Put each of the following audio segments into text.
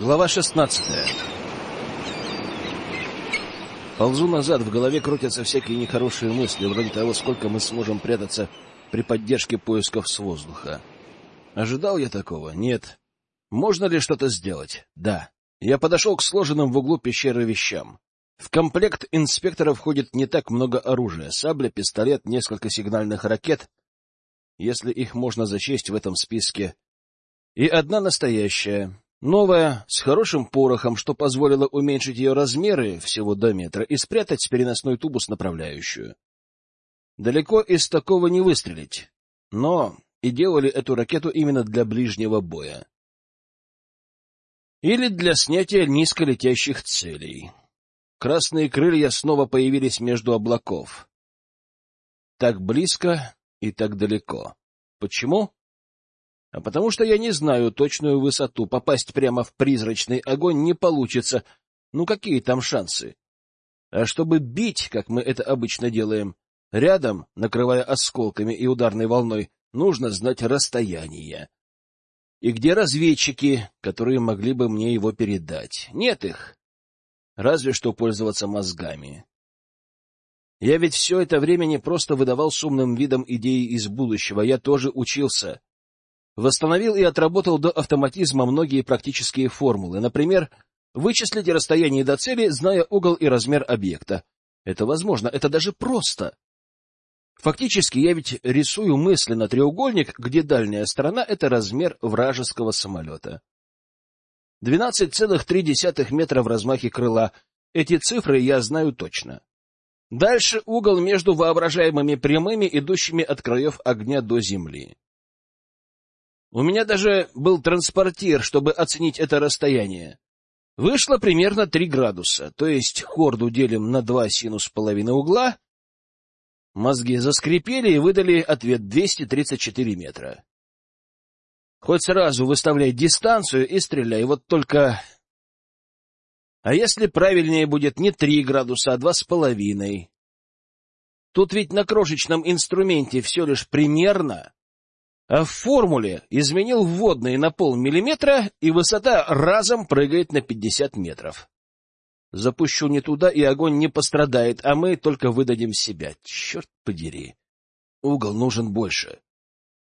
Глава шестнадцатая Ползу назад, в голове крутятся всякие нехорошие мысли, вроде того, сколько мы сможем прятаться при поддержке поисков с воздуха. Ожидал я такого? Нет. Можно ли что-то сделать? Да. Я подошел к сложенным в углу пещеры вещам. В комплект инспектора входит не так много оружия. Сабля, пистолет, несколько сигнальных ракет, если их можно зачесть в этом списке, и одна настоящая, новая, с хорошим порохом, что позволило уменьшить ее размеры всего до метра и спрятать переносной тубус направляющую. Далеко из такого не выстрелить, но и делали эту ракету именно для ближнего боя. Или для снятия низколетящих целей. Красные крылья снова появились между облаков. Так близко и так далеко. Почему? А потому что я не знаю точную высоту. Попасть прямо в призрачный огонь не получится. Ну какие там шансы? А чтобы бить, как мы это обычно делаем, рядом, накрывая осколками и ударной волной, нужно знать расстояние. И где разведчики, которые могли бы мне его передать? Нет их. Разве что пользоваться мозгами. Я ведь все это время не просто выдавал с умным видом идеи из будущего, я тоже учился. Восстановил и отработал до автоматизма многие практические формулы. Например, вычислить расстояние до цели, зная угол и размер объекта. Это возможно, это даже просто. Фактически я ведь рисую мысленно треугольник, где дальняя сторона — это размер вражеского самолета. 12,3 метра в размахе крыла. Эти цифры я знаю точно. Дальше угол между воображаемыми прямыми, идущими от краев огня до земли. У меня даже был транспортир, чтобы оценить это расстояние. Вышло примерно 3 градуса, то есть хорду делим на 2 синус половины угла — Мозги заскрипели и выдали ответ 234 метра. Хоть сразу выставляй дистанцию и стреляй, вот только... А если правильнее будет не три градуса, а два с половиной? Тут ведь на крошечном инструменте все лишь примерно, а в формуле изменил вводные на полмиллиметра, и высота разом прыгает на пятьдесят метров. Запущу не туда, и огонь не пострадает, а мы только выдадим себя. Черт подери. Угол нужен больше.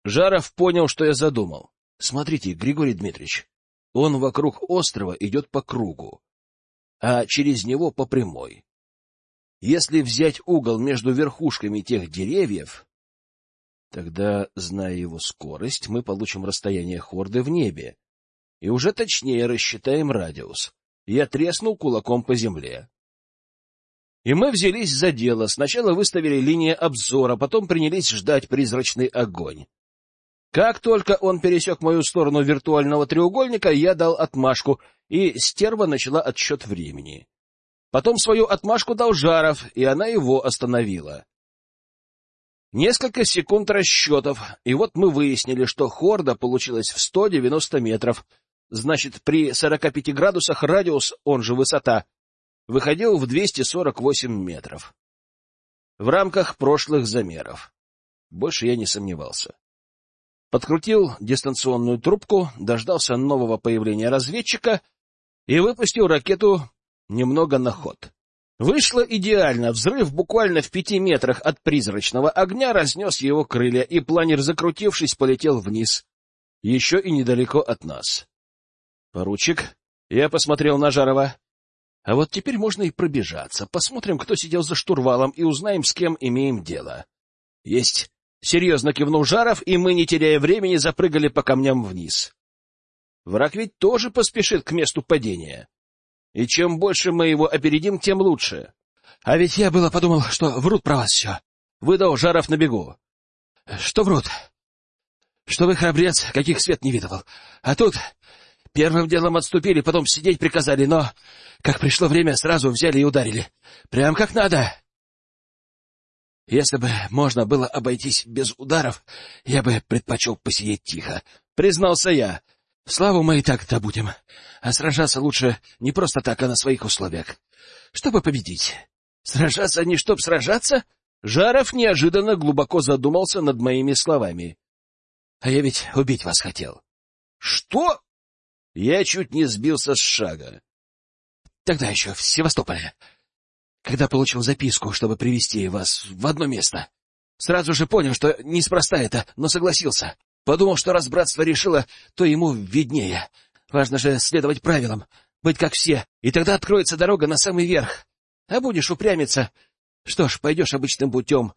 Жаров понял, что я задумал. Смотрите, Григорий Дмитриевич, он вокруг острова идет по кругу, а через него по прямой. Если взять угол между верхушками тех деревьев, тогда, зная его скорость, мы получим расстояние хорды в небе и уже точнее рассчитаем радиус. Я треснул кулаком по земле. И мы взялись за дело. Сначала выставили линии обзора, потом принялись ждать призрачный огонь. Как только он пересек мою сторону виртуального треугольника, я дал отмашку, и стерва начала отсчет времени. Потом свою отмашку дал Жаров, и она его остановила. Несколько секунд расчетов, и вот мы выяснили, что хорда получилась в 190 метров — Значит, при 45 градусах радиус, он же высота, выходил в 248 метров. В рамках прошлых замеров. Больше я не сомневался. Подкрутил дистанционную трубку, дождался нового появления разведчика и выпустил ракету немного на ход. Вышло идеально. Взрыв буквально в пяти метрах от призрачного огня разнес его крылья, и планер, закрутившись, полетел вниз. Еще и недалеко от нас. Поручик, я посмотрел на Жарова. А вот теперь можно и пробежаться. Посмотрим, кто сидел за штурвалом, и узнаем, с кем имеем дело. Есть. Серьезно кивнул Жаров, и мы, не теряя времени, запрыгали по камням вниз. Враг ведь тоже поспешит к месту падения. И чем больше мы его опередим, тем лучше. А ведь я было подумал, что врут про вас все. Выдал Жаров на бегу. Что врут? Что вы храбрец, каких свет не видывал. А тут Первым делом отступили, потом сидеть приказали, но, как пришло время, сразу взяли и ударили. Прям как надо. Если бы можно было обойтись без ударов, я бы предпочел посидеть тихо, — признался я. Славу мы и так добудем, а сражаться лучше не просто так, а на своих условиях. Чтобы победить. Сражаться не чтоб сражаться? Жаров неожиданно глубоко задумался над моими словами. — А я ведь убить вас хотел. — Что? Я чуть не сбился с шага. Тогда еще в Севастополе, когда получил записку, чтобы привести вас в одно место. Сразу же понял, что неспроста это, но согласился. Подумал, что раз братство решило, то ему виднее. Важно же следовать правилам, быть как все, и тогда откроется дорога на самый верх. А будешь упрямиться, что ж, пойдешь обычным путем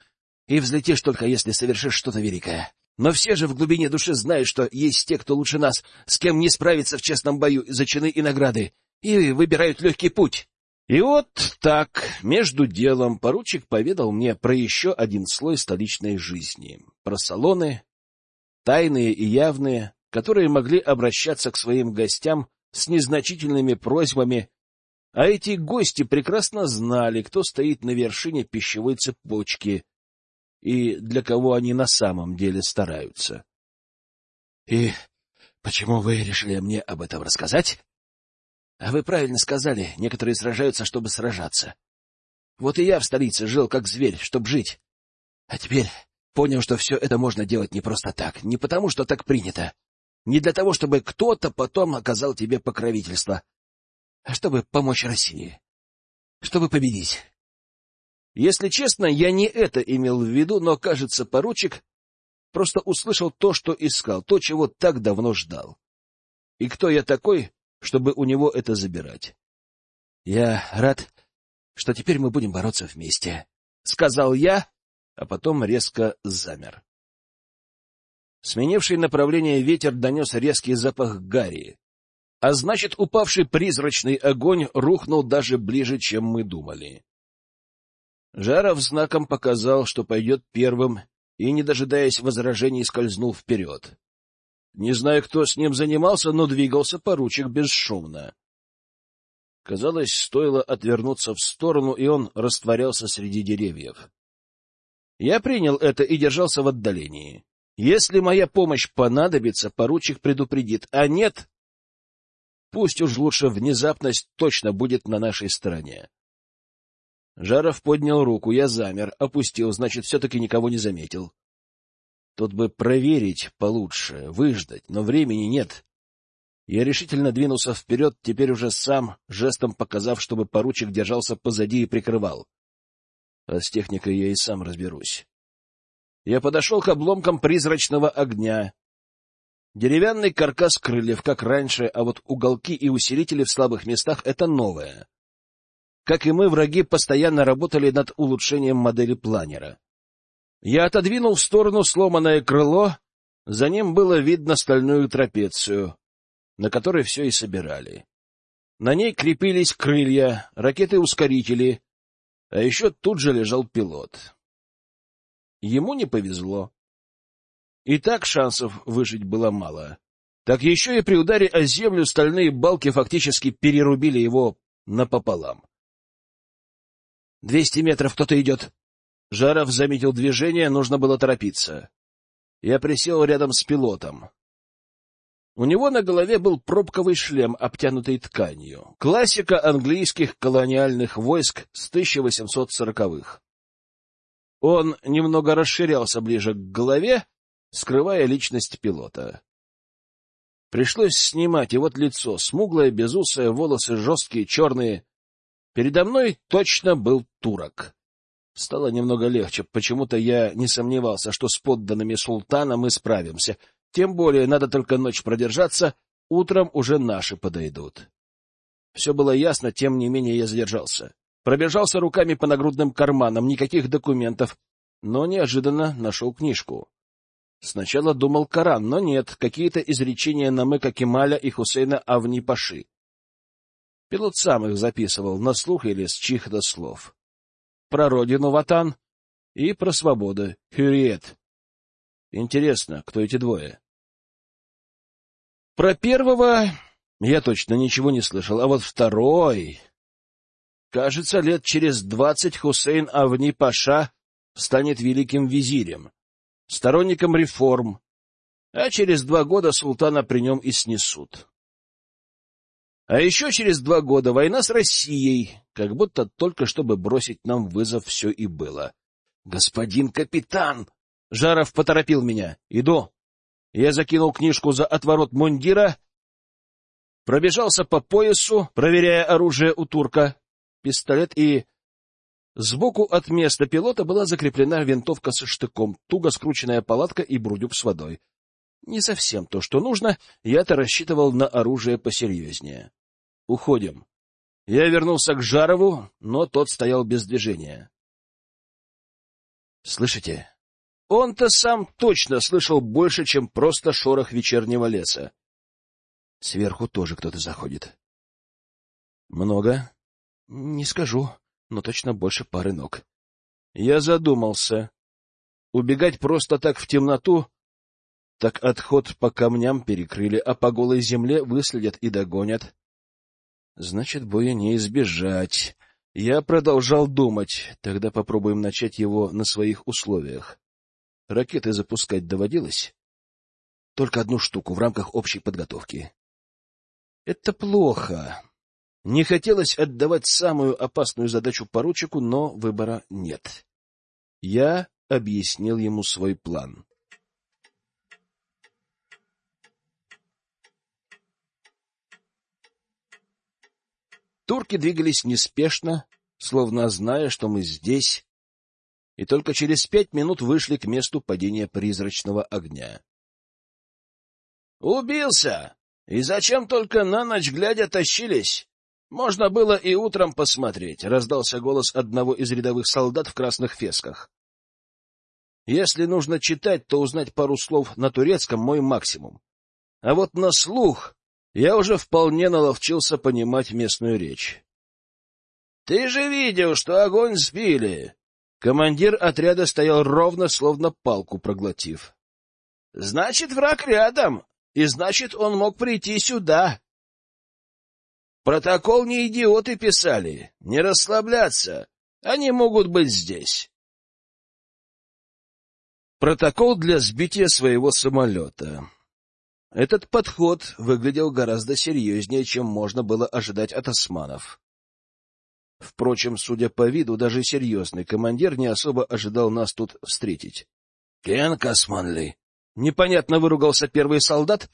и взлетишь только если совершишь что-то великое. Но все же в глубине души знают, что есть те, кто лучше нас, с кем не справиться в честном бою за чины и награды, и выбирают легкий путь. И вот так, между делом, поручик поведал мне про еще один слой столичной жизни, про салоны, тайные и явные, которые могли обращаться к своим гостям с незначительными просьбами, а эти гости прекрасно знали, кто стоит на вершине пищевой цепочки и для кого они на самом деле стараются. — И почему вы решили мне об этом рассказать? А вы правильно сказали, некоторые сражаются, чтобы сражаться. Вот и я в столице жил как зверь, чтобы жить. А теперь понял, что все это можно делать не просто так, не потому, что так принято, не для того, чтобы кто-то потом оказал тебе покровительство, а чтобы помочь России, чтобы победить. Если честно, я не это имел в виду, но, кажется, поручик просто услышал то, что искал, то, чего так давно ждал. И кто я такой, чтобы у него это забирать. — Я рад, что теперь мы будем бороться вместе, — сказал я, а потом резко замер. Сменивший направление ветер донес резкий запах гари, а значит, упавший призрачный огонь рухнул даже ближе, чем мы думали. Жаров знаком показал, что пойдет первым, и, не дожидаясь возражений, скользнул вперед. Не знаю, кто с ним занимался, но двигался поручик бесшумно. Казалось, стоило отвернуться в сторону, и он растворялся среди деревьев. Я принял это и держался в отдалении. Если моя помощь понадобится, поручик предупредит, а нет, пусть уж лучше внезапность точно будет на нашей стороне. Жаров поднял руку, я замер, опустил, значит, все-таки никого не заметил. Тут бы проверить получше, выждать, но времени нет. Я решительно двинулся вперед, теперь уже сам, жестом показав, чтобы поручик держался позади и прикрывал. А с техникой я и сам разберусь. Я подошел к обломкам призрачного огня. Деревянный каркас крыльев, как раньше, а вот уголки и усилители в слабых местах — это новое. Как и мы, враги постоянно работали над улучшением модели планера. Я отодвинул в сторону сломанное крыло, за ним было видно стальную трапецию, на которой все и собирали. На ней крепились крылья, ракеты-ускорители, а еще тут же лежал пилот. Ему не повезло. И так шансов выжить было мало. Так еще и при ударе о землю стальные балки фактически перерубили его напополам. — Двести метров кто-то идет, Жаров заметил движение, нужно было торопиться. Я присел рядом с пилотом. У него на голове был пробковый шлем, обтянутый тканью. Классика английских колониальных войск с 1840-х. Он немного расширялся ближе к голове, скрывая личность пилота. Пришлось снимать, и вот лицо, смуглое, безусое, волосы жесткие, черные. Передо мной точно был турок. Стало немного легче. Почему-то я не сомневался, что с подданными султана мы справимся. Тем более надо только ночь продержаться, утром уже наши подойдут. Все было ясно, тем не менее я задержался. Пробежался руками по нагрудным карманам, никаких документов, но неожиданно нашел книжку. Сначала думал Коран, но нет, какие-то изречения Намыка Кемаля и Хусейна Авни-Паши. Пилот сам их записывал, на слух или с чьих-то слов про родину Ватан и про свободу Хюриет. Интересно, кто эти двое? Про первого я точно ничего не слышал, а вот второй... Кажется, лет через двадцать Хусейн Авни Паша станет великим визирем, сторонником реформ, а через два года султана при нем и снесут. А еще через два года война с Россией, как будто только чтобы бросить нам вызов все и было. — Господин капитан! Жаров поторопил меня. — Иду. Я закинул книжку за отворот мундира пробежался по поясу, проверяя оружие у турка, пистолет и... Сбоку от места пилота была закреплена винтовка со штыком, туго скрученная палатка и брудюк с водой. Не совсем то, что нужно, я-то рассчитывал на оружие посерьезнее. Уходим. Я вернулся к Жарову, но тот стоял без движения. Слышите? Он-то сам точно слышал больше, чем просто шорох вечернего леса. Сверху тоже кто-то заходит. Много? Не скажу, но точно больше пары ног. Я задумался. Убегать просто так в темноту так отход по камням перекрыли, а по голой земле выследят и догонят. Значит, боя не избежать. Я продолжал думать. Тогда попробуем начать его на своих условиях. Ракеты запускать доводилось? Только одну штуку в рамках общей подготовки. Это плохо. Не хотелось отдавать самую опасную задачу поручику, но выбора нет. Я объяснил ему свой план. Турки двигались неспешно, словно зная, что мы здесь, и только через пять минут вышли к месту падения призрачного огня. «Убился! И зачем только на ночь глядя тащились? Можно было и утром посмотреть», — раздался голос одного из рядовых солдат в красных фесках. «Если нужно читать, то узнать пару слов на турецком — мой максимум. А вот на слух я уже вполне наловчился понимать местную речь. — Ты же видел, что огонь сбили! Командир отряда стоял ровно, словно палку проглотив. — Значит, враг рядом, и значит, он мог прийти сюда. Протокол не идиоты писали, не расслабляться, они могут быть здесь. Протокол для сбития своего самолета. Этот подход выглядел гораздо серьезнее, чем можно было ожидать от османов. Впрочем, судя по виду, даже серьезный командир не особо ожидал нас тут встретить. — Кен Касманли! — непонятно выругался первый солдат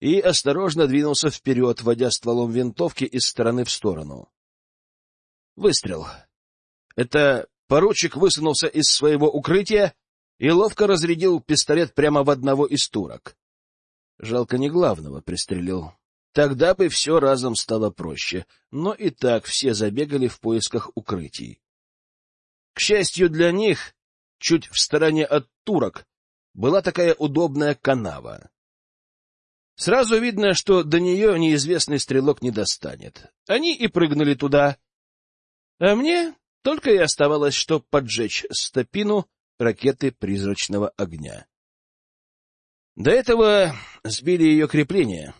и осторожно двинулся вперед, водя стволом винтовки из стороны в сторону. Выстрел. Это поручик высунулся из своего укрытия и ловко разрядил пистолет прямо в одного из турок. Жалко не главного пристрелил. Тогда бы все разом стало проще, но и так все забегали в поисках укрытий. К счастью для них, чуть в стороне от турок была такая удобная канава. Сразу видно, что до нее неизвестный стрелок не достанет. Они и прыгнули туда. А мне только и оставалось, что поджечь стопину ракеты призрачного огня. До этого сбили ее крепление,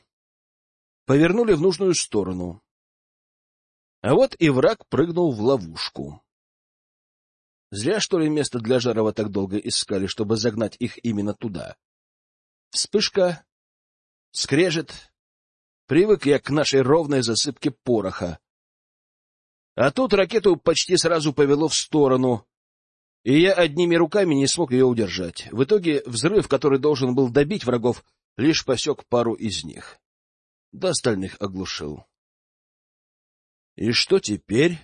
повернули в нужную сторону. А вот и враг прыгнул в ловушку. Зря, что ли, место для Жарова так долго искали, чтобы загнать их именно туда. Вспышка, скрежет. Привык я к нашей ровной засыпке пороха. А тут ракету почти сразу повело в сторону, и я одними руками не смог ее удержать. В итоге взрыв, который должен был добить врагов, лишь посек пару из них. До остальных оглушил. И что теперь?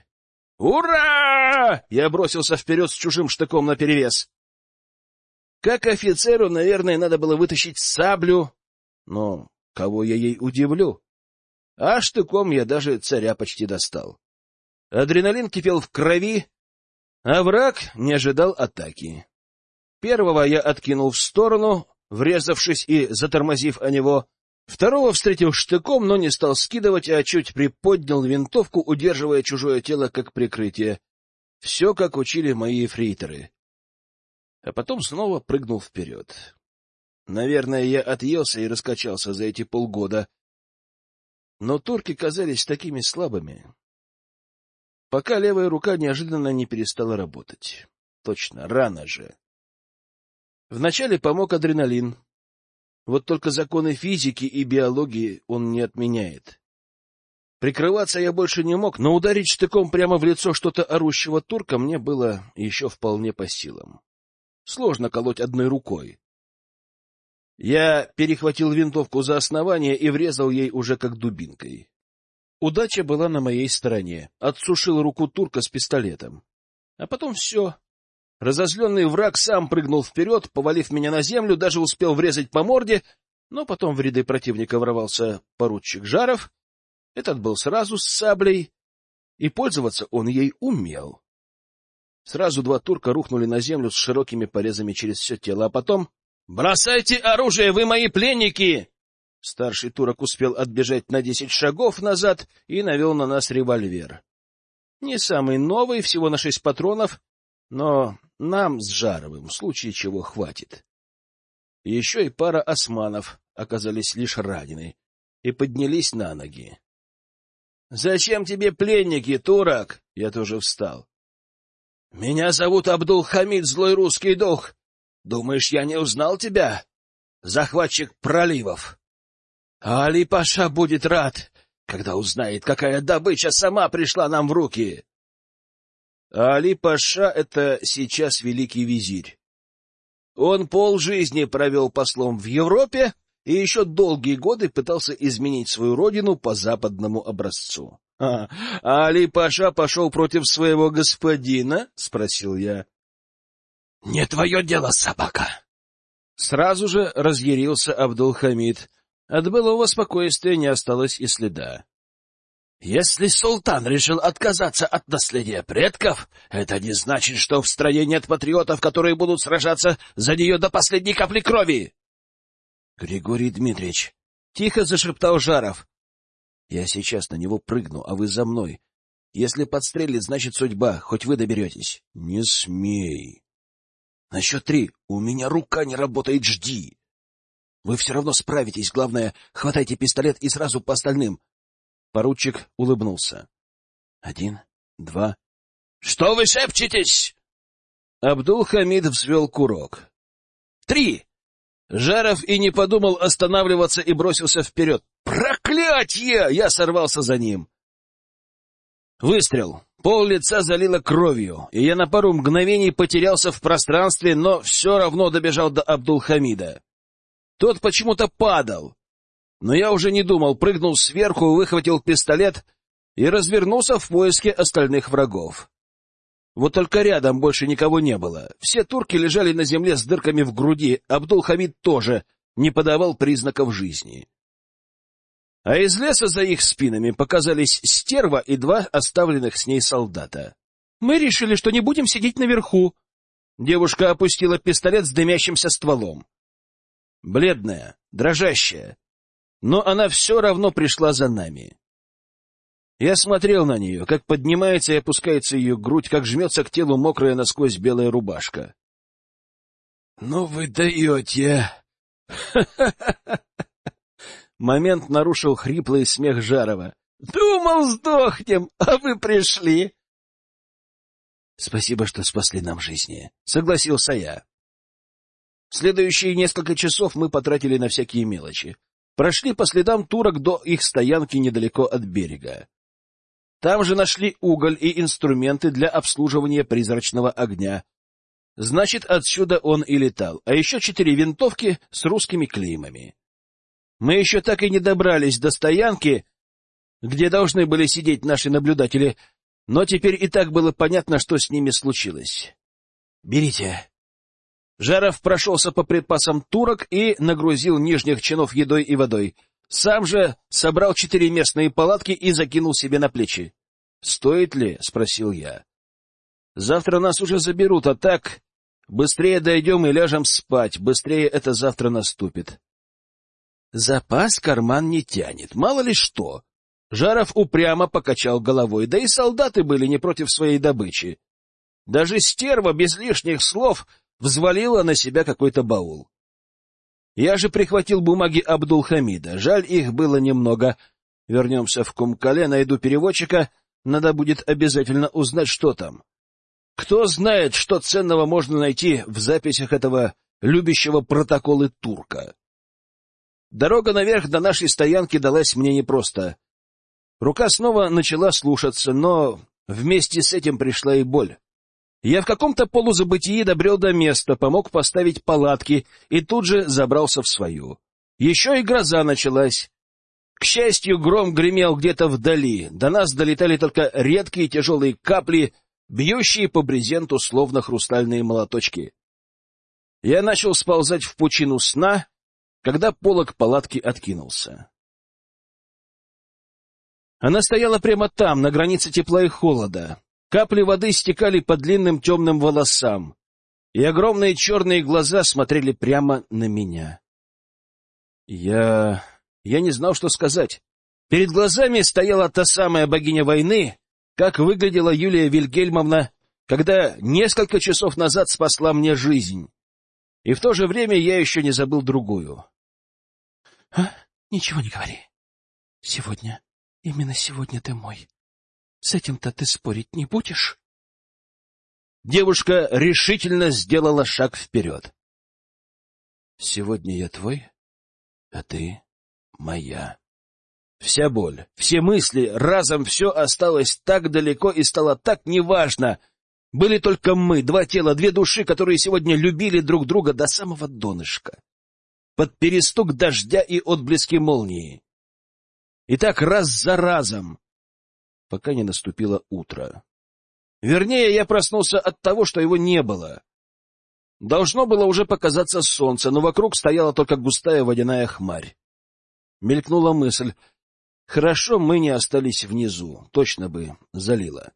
«Ура!» Я бросился вперед с чужим штыком наперевес. Как офицеру, наверное, надо было вытащить саблю, но кого я ей удивлю? А штыком я даже царя почти достал. Адреналин кипел в крови, а враг не ожидал атаки. Первого я откинул в сторону, врезавшись и затормозив о него. Второго встретил штыком, но не стал скидывать, а чуть приподнял винтовку, удерживая чужое тело как прикрытие. Все, как учили мои фрейтеры. А потом снова прыгнул вперед. Наверное, я отъелся и раскачался за эти полгода. Но турки казались такими слабыми, пока левая рука неожиданно не перестала работать. Точно, рано же. Вначале помог адреналин. Вот только законы физики и биологии он не отменяет. Прикрываться я больше не мог, но ударить штыком прямо в лицо что-то орущего турка мне было еще вполне по силам. Сложно колоть одной рукой. Я перехватил винтовку за основание и врезал ей уже как дубинкой. Удача была на моей стороне. Отсушил руку турка с пистолетом. А потом все. Разозленный враг сам прыгнул вперед, повалив меня на землю, даже успел врезать по морде, но потом в ряды противника ворвался поручик Жаров. Этот был сразу с саблей, и пользоваться он ей умел. Сразу два турка рухнули на землю с широкими порезами через все тело, а потом... — Бросайте оружие, вы мои пленники! Старший турок успел отбежать на десять шагов назад и навел на нас револьвер. Не самый новый, всего на шесть патронов, но нам с Жаровым в случае чего хватит. Еще и пара османов оказались лишь ранены и поднялись на ноги. — Зачем тебе пленники, турок? Я тоже встал. — Меня зовут Абдул-Хамид, злой русский дух. Думаешь, я не узнал тебя? Захватчик проливов. А Али-Паша будет рад, когда узнает, какая добыча сама пришла нам в руки. Али-Паша — это сейчас великий визирь. Он полжизни провел послом в Европе и еще долгие годы пытался изменить свою родину по западному образцу. А, а Али Паша пошел против своего господина? — спросил я. — Не твое дело, собака! Сразу же разъярился Абдул-Хамид. От былого спокойствия не осталось и следа. Если султан решил отказаться от наследия предков, это не значит, что в стране нет патриотов, которые будут сражаться за нее до последней капли крови. — Григорий Дмитриевич, — тихо зашептал Жаров, я сейчас на него прыгну, а вы за мной. Если подстрелит, значит судьба, хоть вы доберетесь. Не смей. На счет три. У меня рука не работает, жди. Вы все равно справитесь. Главное, хватайте пистолет и сразу по остальным. Поручик улыбнулся. Один, два. Что вы шепчетесь? Абдул-Хамид взвел курок. Три! Жаров и не подумал останавливаться и бросился вперед. «Проклятье!» Я сорвался за ним. Выстрел. Пол лица залило кровью, и я на пару мгновений потерялся в пространстве, но все равно добежал до Абдулхамида. Тот почему-то падал. Но я уже не думал, прыгнул сверху, выхватил пистолет и развернулся в поиске остальных врагов. Вот только рядом больше никого не было. Все турки лежали на земле с дырками в груди, Абдул-Хамид тоже не подавал признаков жизни. А из леса за их спинами показались стерва и два оставленных с ней солдата. — Мы решили, что не будем сидеть наверху. Девушка опустила пистолет с дымящимся стволом. Бледная, дрожащая, но она все равно пришла за нами. Я смотрел на нее, как поднимается и опускается ее грудь, как жмется к телу мокрая насквозь белая рубашка. — Ну вы даете! Момент нарушил хриплый смех Жарова. — Думал, сдохнем, а вы пришли! — Спасибо, что спасли нам жизни, — согласился я. Следующие несколько часов мы потратили на всякие мелочи. Прошли по следам турок до их стоянки недалеко от берега. Там же нашли уголь и инструменты для обслуживания призрачного огня. Значит, отсюда он и летал, а еще четыре винтовки с русскими клеймами. Мы еще так и не добрались до стоянки, где должны были сидеть наши наблюдатели, но теперь и так было понятно, что с ними случилось. «Берите». Жаров прошелся по припасам турок и нагрузил нижних чинов едой и водой — сам же собрал четыре местные палатки и закинул себе на плечи. — Стоит ли? — спросил я. — Завтра нас уже заберут, а так... Быстрее дойдем и ляжем спать, быстрее это завтра наступит. Запас карман не тянет, мало ли что. Жаров упрямо покачал головой, да и солдаты были не против своей добычи. Даже стерва без лишних слов взвалила на себя какой-то баул. Я же прихватил бумаги Абдулхамида. Жаль, их было немного. Вернемся в Кумкале, найду переводчика. Надо будет обязательно узнать, что там. Кто знает, что ценного можно найти в записях этого любящего протоколы турка. Дорога наверх до нашей стоянки далась мне непросто. Рука снова начала слушаться, но вместе с этим пришла и боль. Я в каком-то полузабытии добрел до места, помог поставить палатки и тут же забрался в свою. Еще и гроза началась. К счастью, гром гремел где-то вдали. До нас долетали только редкие тяжелые капли, бьющие по брезенту словно хрустальные молоточки. Я начал сползать в пучину сна, когда полог палатки откинулся. Она стояла прямо там, на границе тепла и холода. Капли воды стекали по длинным темным волосам, и огромные черные глаза смотрели прямо на меня. Я... я не знал, что сказать. Перед глазами стояла та самая богиня войны, как выглядела Юлия Вильгельмовна, когда несколько часов назад спасла мне жизнь. И в то же время я еще не забыл другую. А? — Ничего не говори. Сегодня Именно сегодня ты мой. С этим-то ты спорить не будешь? Девушка решительно сделала шаг вперед. Сегодня я твой, а ты моя. Вся боль, все мысли, разом все осталось так далеко и стало так неважно. Были только мы, два тела, две души, которые сегодня любили друг друга до самого донышка. Под перестук дождя и отблески молнии. И так раз за разом, пока не наступило утро. Вернее, я проснулся от того, что его не было. Должно было уже показаться солнце, но вокруг стояла только густая водяная хмарь. Мелькнула мысль. Хорошо, мы не остались внизу, точно бы залило.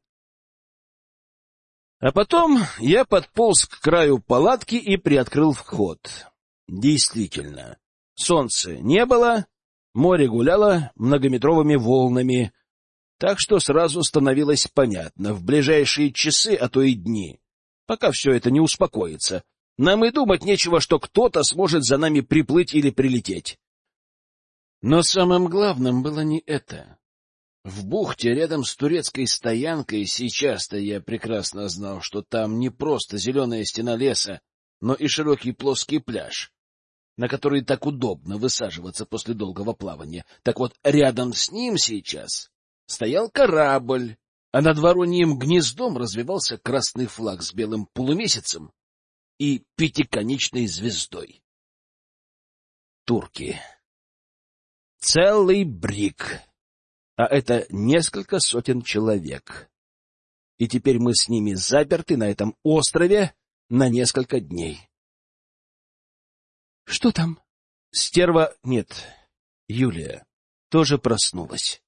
А потом я подполз к краю палатки и приоткрыл вход. Действительно, солнца не было, Море гуляло многометровыми волнами, так что сразу становилось понятно, в ближайшие часы, а то и дни, пока все это не успокоится, нам и думать нечего, что кто-то сможет за нами приплыть или прилететь. Но самым главным было не это. В бухте рядом с турецкой стоянкой сейчас-то я прекрасно знал, что там не просто зеленая стена леса, но и широкий плоский пляж на который так удобно высаживаться после долгого плавания. Так вот, рядом с ним сейчас стоял корабль, а над вороньим гнездом развивался красный флаг с белым полумесяцем и пятиконечной звездой. Турки. Целый брик. А это несколько сотен человек. И теперь мы с ними заперты на этом острове на несколько дней. Что там? Стерва... Нет, Юлия тоже проснулась.